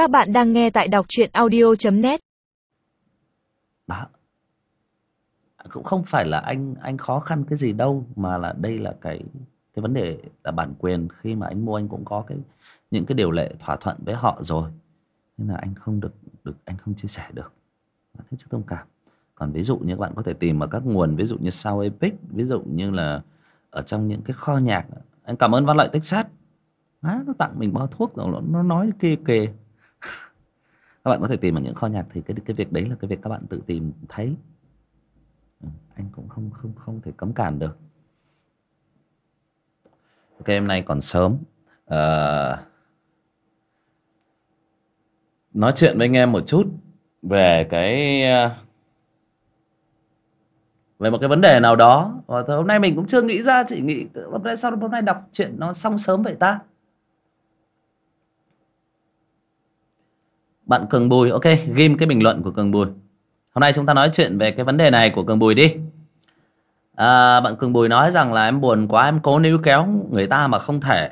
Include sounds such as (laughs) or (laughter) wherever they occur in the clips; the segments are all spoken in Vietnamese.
Các bạn đang nghe tại đọc truyện audio.net đó cũng không phải là anh anh khó khăn cái gì đâu mà là đây là cái cái vấn đề là bản quyền. Khi mà anh mua anh cũng có cái những cái điều lệ thỏa thuận với họ rồi. Nên là anh không được được anh không chia sẻ được. Hết sức thông cảm. Còn ví dụ như các bạn có thể tìm ở các nguồn ví dụ như sau Epic ví dụ như là ở trong những cái kho nhạc. Anh cảm ơn văn lợi Texas. Má, nó tặng mình bao thuốc rồi nó, nói kê kề các bạn có thể tìm ở những kho nhạc thì cái cái việc đấy là cái việc các bạn tự tìm thấy. Ừ, anh cũng không không không thể cấm cản được. Ok hôm nay còn sớm. À, nói chuyện với anh em một chút về cái ờ, về một cái vấn đề nào đó. Và hôm nay mình cũng chưa nghĩ ra chỉ nghĩ hôm nay sao hôm nay đọc chuyện nó xong sớm vậy ta? Bạn cường bùi. Ok ghim cái bình luận của cường bùi. Hôm nay chúng ta nói chuyện về cái vấn đề này của cường bùi đi. À, bạn cường bùi nói rằng là em buồn quá em cố níu kéo người ta mà không thể.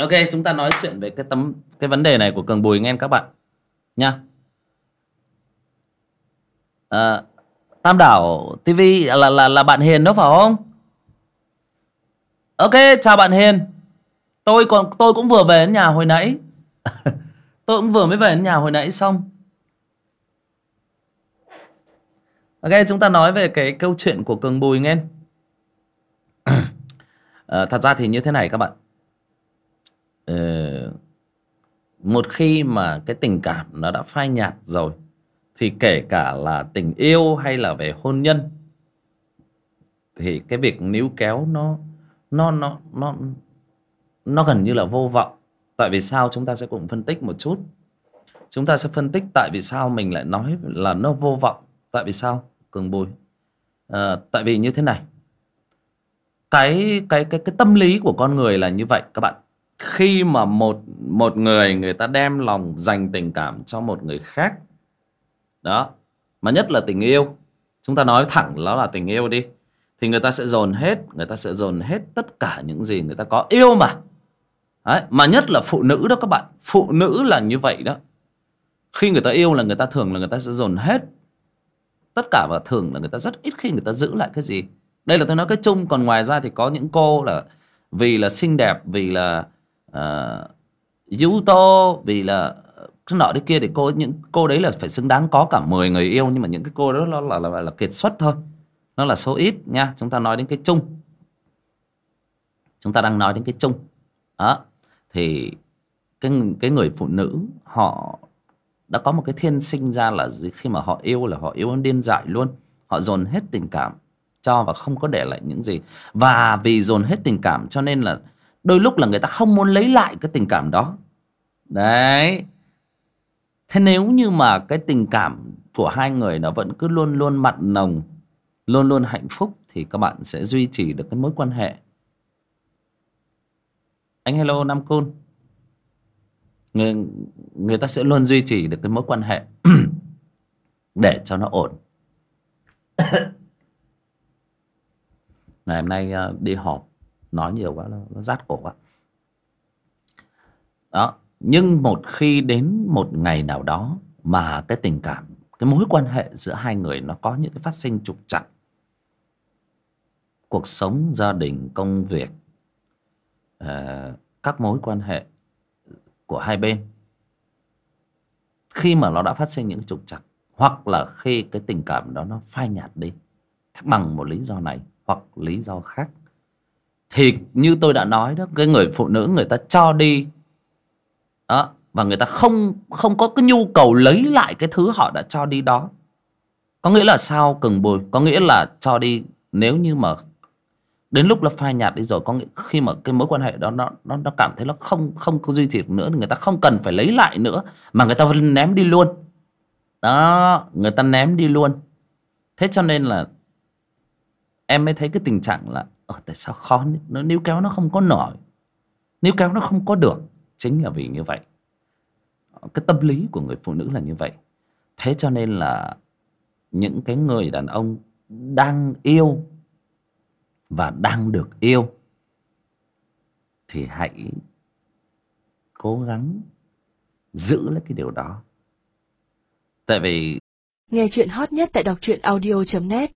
Ok chúng ta nói chuyện về cái tấm cái vấn đề này của cường bùi nghe các bạn nha. À, tam đảo tv là là là bạn hiền đó phải không? Ok chào bạn hiền. Tôi còn tôi cũng vừa về đến nhà hồi nãy. (laughs) tôi cũng vừa mới về đến nhà hồi nãy xong. Ok chúng ta nói về cái câu chuyện của cường bùi nghe. À, (clears throat) thật ra thì như thế này các bạn. Ờ, một khi mà cái tình cảm nó đã phai nhạt rồi thì kể cả là tình yêu hay là về hôn nhân thì cái việc níu kéo nó nó nó nó nó gần như là vô vọng tại vì sao chúng ta sẽ cùng phân tích một chút? Chúng ta sẽ phân tích tại vì sao mình lại nói là nó vô vọng. Tại vì sao? Cường bùi. À, tại vì như thế này. Cái cái cái cái tâm lý của con người là như vậy các bạn. Khi mà một một người người ta đem lòng dành tình cảm cho một người khác đó mà nhất là tình yêu chúng ta nói thẳng đó là tình yêu đi thì người ta sẽ dồn hết người ta sẽ dồn hết tất cả những gì người ta có. Yêu mà. Đấy, mà nhất là phụ nữ đó các bạn. Phụ nữ là như vậy đó. Khi người ta yêu là người ta thường là người ta sẽ dồn hết tất cả và thường là người ta rất ít khi người ta giữ lại cái gì. Đây là tôi nói cái chung còn ngoài ra thì có những cô là vì là xinh đẹp vì là uh, yếu tố vì là cái nọ đấy kia thì cô những cô đấy là phải xứng đáng có cả 10 người yêu nhưng mà những cái cô đó là là, là, là kiệt xuất thôi. Nó là số ít nha. Chúng ta nói đến cái chung. Chúng ta đang nói đến cái chung. Đó thì cái cái người phụ nữ họ đã có một cái thiên sinh ra là khi mà họ yêu là họ yêu điên dại luôn. Họ dồn hết tình cảm cho và không có để lại những gì. Và vì dồn hết tình cảm cho nên là đôi lúc là người ta không muốn lấy lại cái tình cảm đó. Đấy. Thế nếu như mà cái tình cảm của hai người nó vẫn cứ luôn luôn mặn nồng, luôn luôn hạnh phúc thì các bạn sẽ duy trì được cái mối quan hệ anh hello nam côn. Người người ta sẽ luôn duy trì được cái mối quan hệ (clears throat) để cho nó ổn. (clears throat) Ngày hôm nay ờ, đi họp nói nhiều quá nó, nó rát cổ quá. Đó nhưng một khi đến một ngày nào đó mà cái tình cảm cái mối quan hệ giữa hai người nó có những cái phát sinh trục trặc cuộc sống gia đình công việc uh, các mối quan hệ của hai bên khi mà nó đã phát sinh những trục trặc hoặc là khi cái tình cảm đó nó phai nhạt đi bằng một lý do này hoặc lý do khác thì như tôi đã nói đó cái người phụ nữ người ta cho đi đó và người ta không không có cái nhu cầu lấy lại cái thứ họ đã cho đi đó. Có nghĩa là sao cừng bùi? Có nghĩa là cho đi nếu như mà đến lúc là phai nhạt đi rồi có nghĩa khi mà cái mối quan hệ đó nó nó nó cảm thấy nó không không có duy trì được nữa thì người ta không cần phải lấy lại nữa mà người ta vẫn ném đi luôn. Đó người ta ném đi luôn. Thế cho nên là em mới thấy cái tình trạng là ờ, tại sao khó nó níu kéo nó không có nổi níu kéo nó không có được. Chính là vì như vậy. Cái tâm lý của người phụ nữ là như vậy. Thế cho nên là những cái người đàn ông đang yêu và đang được yêu, thì hãy cố gắng giữ lấy cái điều đó. Tại vì Nghe chuyện hot nhất tại đọc truyện audio.net